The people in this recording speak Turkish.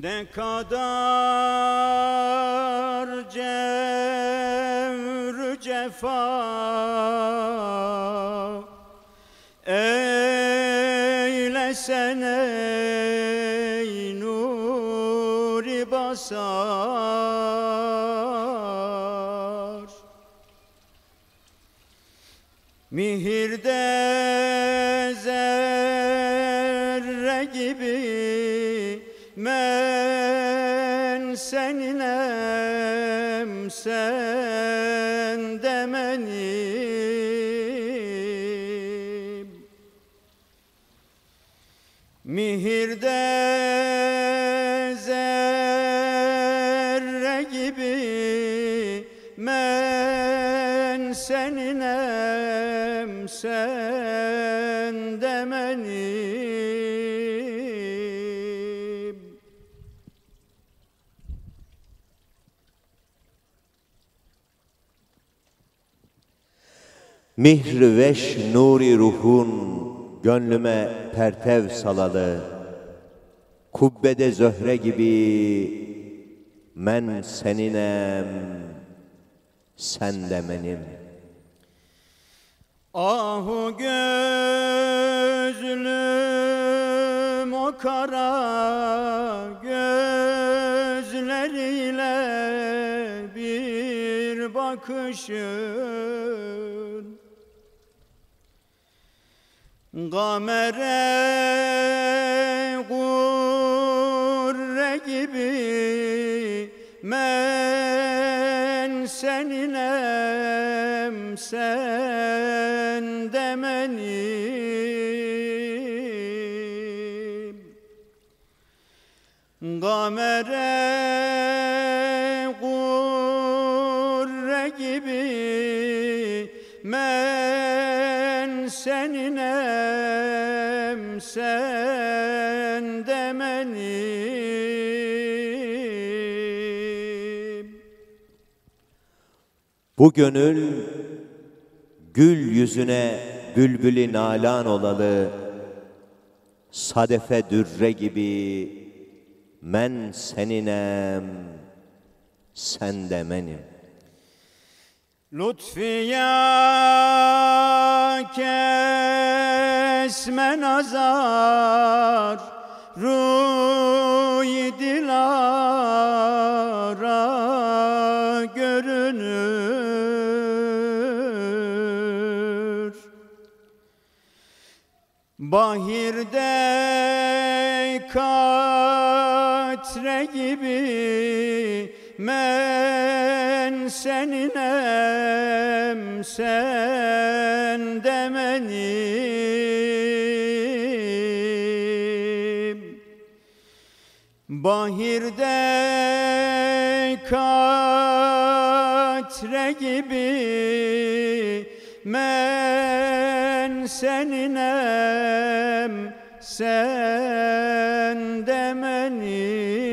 Ne kadar cevr cefa Eylesen ey nuri basar. Mihirde zerre gibi men seninem sen de benim. Mihirde zerre gibi men seninem sen de benim Mihr veş nuri ruhun gönlüme pertev salalı Kubbede zöhre gibi men seninem sen de benim Ahu gözlüm o kara gözleriyle bir bakışın Gamere gurre gibi men seninem sen de benim Gamere gibi men seninem sen de benim Bu gönül gül yüzüne bülbülü nalan olalı Sadefe dürre gibi men seninem sen de benim Lütfiya kesme nazar Ruy dilara görünür. Bahirde katre gibi senin sen demenim. Bahirde katre gibi men senin em sen demenim.